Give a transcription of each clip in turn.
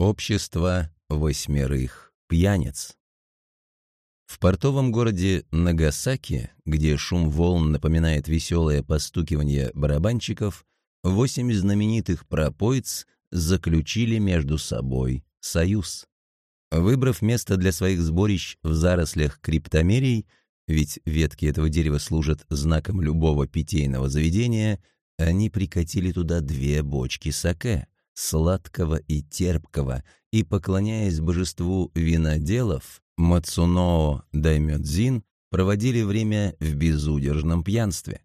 Общество восьмерых пьяниц. В портовом городе Нагасаки, где шум волн напоминает веселое постукивание барабанщиков, восемь знаменитых пропоиц заключили между собой союз. Выбрав место для своих сборищ в зарослях криптомерий, ведь ветки этого дерева служат знаком любого питейного заведения, они прикатили туда две бочки саке — сладкого и терпкого, и, поклоняясь божеству виноделов, Мацуноо Даймёдзин проводили время в безудержном пьянстве.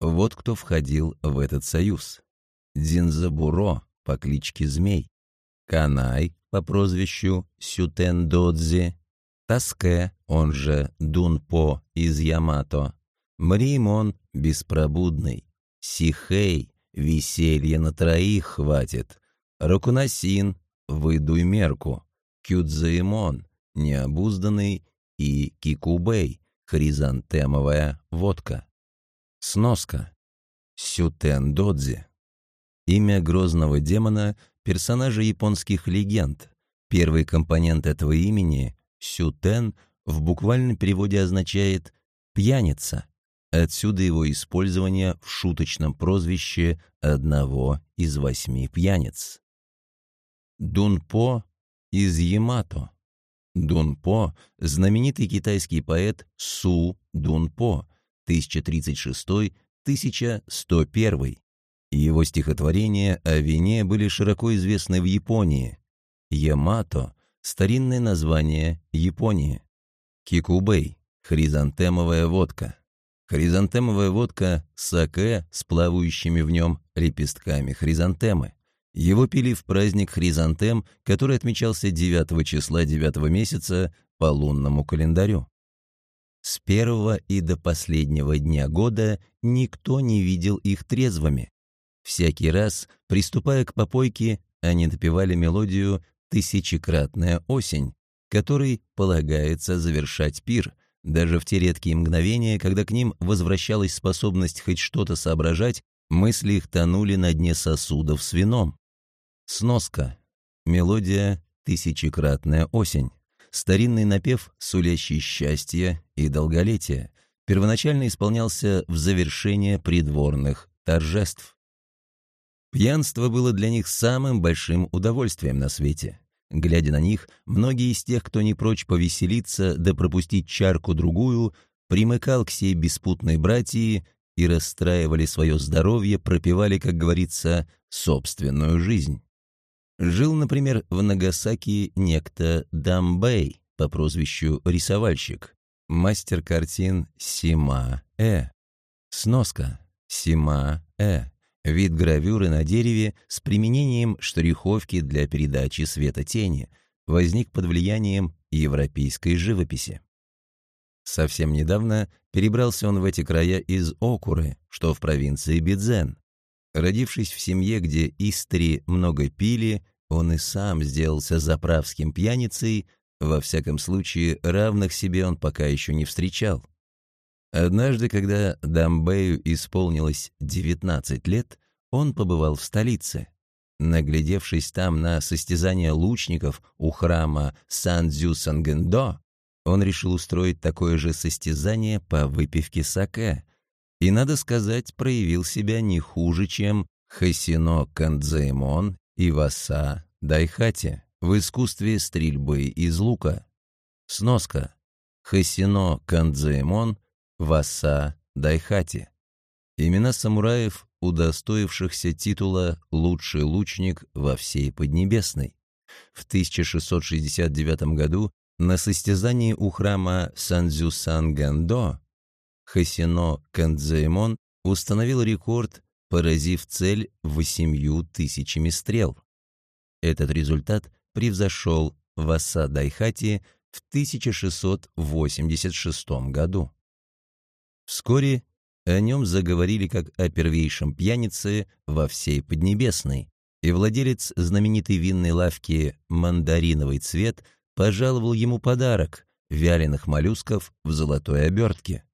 Вот кто входил в этот союз. Дзинзабуро по кличке Змей, Канай по прозвищу Сютен Додзи, Таске, он же Дунпо из Ямато, Маримон Беспробудный, Сихей Веселье на троих хватит. Рокунасин, выдуй мерку. Кюдзаимон, необузданный. И Кикубей, хризантемовая водка. Сноска. Сютен Додзи. Имя грозного демона — персонажа японских легенд. Первый компонент этого имени, Сютен, в буквальном переводе означает «пьяница». Отсюда его использование в шуточном прозвище одного из восьми пьяниц. Дунпо из Ямато. Дунпо – знаменитый китайский поэт Су Дунпо, 1036-1101. Его стихотворения о вине были широко известны в Японии. Ямато – старинное название Японии. Кикубей – хризантемовая водка. Хризантемовая водка – саке с плавающими в нем лепестками хризантемы. Его пили в праздник хризантем, который отмечался 9 числа 9 месяца по лунному календарю. С первого и до последнего дня года никто не видел их трезвыми. Всякий раз, приступая к попойке, они напевали мелодию «Тысячекратная осень», которой полагается завершать пир – даже в те редкие мгновения, когда к ним возвращалась способность хоть что-то соображать, мысли их тонули на дне сосудов с вином. Сноска. Мелодия «Тысячекратная осень». Старинный напев, сулящий счастье и долголетие, первоначально исполнялся в завершение придворных торжеств. Пьянство было для них самым большим удовольствием на свете. Глядя на них, многие из тех, кто не прочь повеселиться да пропустить чарку-другую, примыкал к сей беспутной братьи и расстраивали свое здоровье, пропивали, как говорится, собственную жизнь. Жил, например, в Нагасаки некто Дамбэй по прозвищу Рисовальщик, мастер картин Сима-э. Сноска Сима-э Вид гравюры на дереве с применением штриховки для передачи света-тени возник под влиянием европейской живописи. Совсем недавно перебрался он в эти края из Окуры, что в провинции Бидзен. Родившись в семье, где истри много пили, он и сам сделался заправским пьяницей, во всяком случае, равных себе он пока еще не встречал. Однажды, когда Дамбею исполнилось 19 лет, он побывал в столице. Наглядевшись там на состязания лучников у храма Сан-Дзю-Сангендо, он решил устроить такое же состязание по выпивке саке. И, надо сказать, проявил себя не хуже, чем Хасино Кандзеймон и Васа Дайхати в искусстве стрельбы из лука. Сноска. Хасино Кандзеймон Васа Дайхати. Имена самураев, удостоившихся титула «Лучший лучник во всей Поднебесной». В 1669 году на состязании у храма Сандзюсан-Гандо Хасино Кандзеймон установил рекорд, поразив цель восемью тысячами стрел. Этот результат превзошел Васа Дайхати в 1686 году. Вскоре о нем заговорили как о первейшем пьянице во всей Поднебесной, и владелец знаменитой винной лавки «Мандариновый цвет» пожаловал ему подарок — вяленых моллюсков в золотой обертке.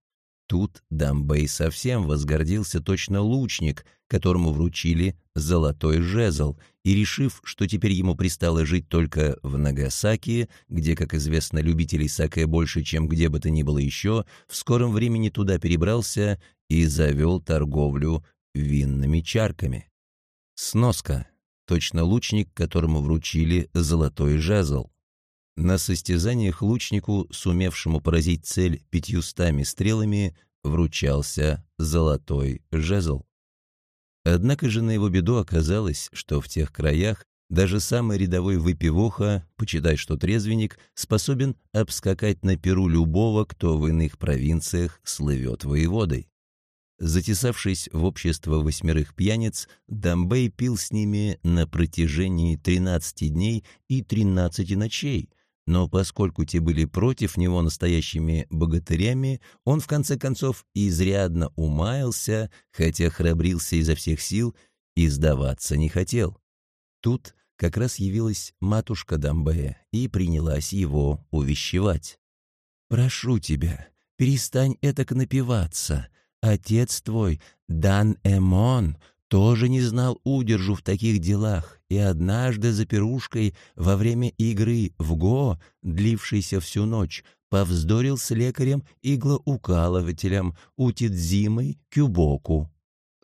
Тут Дамбей совсем возгордился точно лучник, которому вручили золотой жезл, и, решив, что теперь ему пристало жить только в Нагасаки, где, как известно, любителей саке больше, чем где бы то ни было еще, в скором времени туда перебрался и завел торговлю винными чарками. Сноска. Точно лучник, которому вручили золотой жезл. На состязаниях лучнику, сумевшему поразить цель пятьюстами стрелами, вручался золотой жезл. Однако же на его беду оказалось, что в тех краях даже самый рядовой выпивоха, почитай, что трезвенник, способен обскакать на перу любого, кто в иных провинциях слывет воеводой. Затесавшись в общество восьмерых пьяниц, Дамбей пил с ними на протяжении тринадцати дней и тринадцати ночей, но поскольку те были против него настоящими богатырями, он в конце концов изрядно умаялся, хотя храбрился изо всех сил и сдаваться не хотел. Тут как раз явилась матушка Дамбея и принялась его увещевать. «Прошу тебя, перестань этак напиваться. Отец твой, Дан Эмон, тоже не знал удержу в таких делах, и однажды за пирушкой во время игры в го, длившейся всю ночь, повздорил с лекарем иглоукалывателем Утидзимой Кюбоку.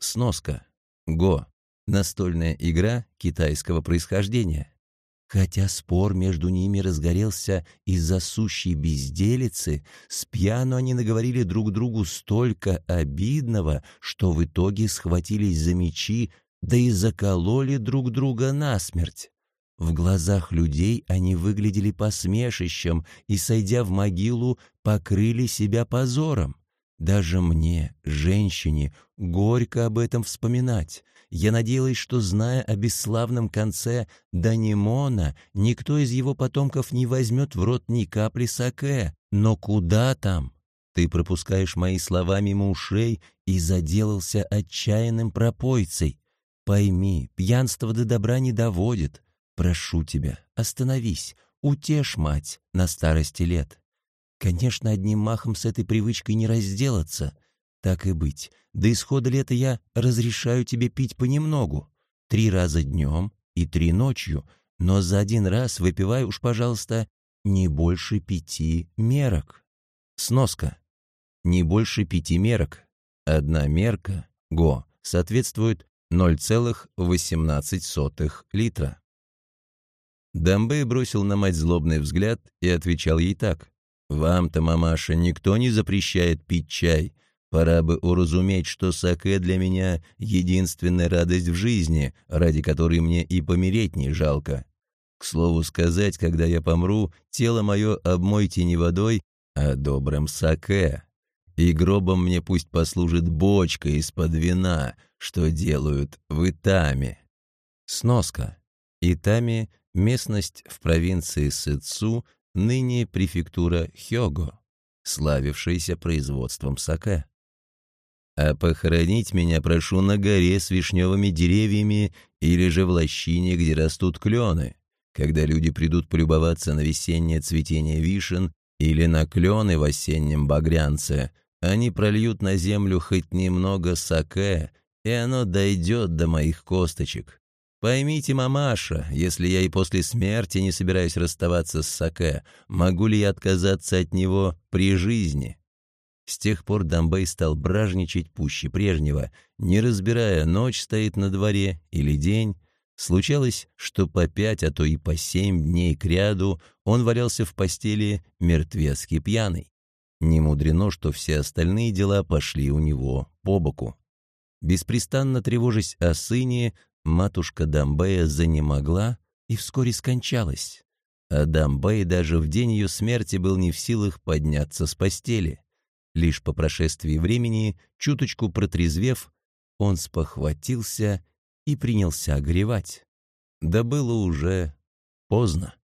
Сноска. Го. Настольная игра китайского происхождения. Хотя спор между ними разгорелся из-за сущей безделицы, с пьяну они наговорили друг другу столько обидного, что в итоге схватились за мечи, да и закололи друг друга насмерть. В глазах людей они выглядели посмешищем и, сойдя в могилу, покрыли себя позором. Даже мне, женщине, горько об этом вспоминать. Я надеялась, что, зная о бесславном конце Данимона, никто из его потомков не возьмет в рот ни капли саке. Но куда там? Ты пропускаешь мои слова мимо ушей и заделался отчаянным пропойцей. Пойми, пьянство до добра не доводит. Прошу тебя, остановись, утешь, мать, на старости лет. Конечно, одним махом с этой привычкой не разделаться — так и быть, до исхода лета я разрешаю тебе пить понемногу. Три раза днем и три ночью, но за один раз выпивай уж, пожалуйста, не больше пяти мерок. Сноска. Не больше пяти мерок. Одна мерка, го, соответствует 0,18 литра. Дамбей бросил на мать злобный взгляд и отвечал ей так. «Вам-то, мамаша, никто не запрещает пить чай, Пора бы уразуметь, что саке для меня — единственная радость в жизни, ради которой мне и помереть не жалко. К слову сказать, когда я помру, тело мое обмойте не водой, а добрым саке. И гробом мне пусть послужит бочка из-под вина, что делают в Итаме. Сноска. Итами — местность в провинции Сэцу, ныне префектура Хёго, славившаяся производством саке а похоронить меня прошу на горе с вишневыми деревьями или же в лощине, где растут клены, когда люди придут полюбоваться на весеннее цветение вишен или на клены в осеннем багрянце, они прольют на землю хоть немного саке, и оно дойдет до моих косточек. Поймите, мамаша, если я и после смерти не собираюсь расставаться с саке, могу ли я отказаться от него при жизни?» С тех пор Домбей стал бражничать пуще прежнего, не разбирая, ночь стоит на дворе или день. Случалось, что по пять, а то и по семь дней кряду он валялся в постели мертвецки пьяный. Не мудрено, что все остальные дела пошли у него по боку. Беспрестанно тревожась о сыне, матушка Дамбея занемогла и вскоре скончалась. А Дамбей даже в день ее смерти был не в силах подняться с постели. Лишь по прошествии времени, чуточку протрезвев, он спохватился и принялся горевать. Да было уже поздно.